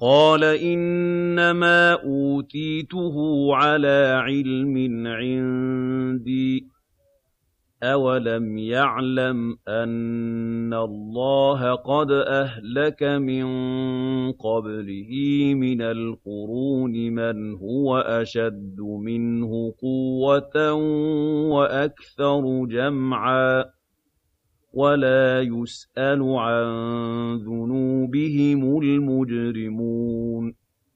قَالَ إِنَّمَا أُوتِيتُهُ عَلَىٰ عِلْمٍ عِندِي ۚ أَوَلَمْ يَعْلَمْ أَنَّ اللَّهَ قَدْ أَهْلَكَ مِن قَبْلِهِ مِنَ الْقُرُونِ مَنْ هُوَ أَشَدُّ مِنْهُ قُوَّةً وَأَكْثَرُ جَمْعًا ۚ وَلَا يُسْأَلُ عَن ذُنُوبِهِمُ الْمُجْرِمُونَ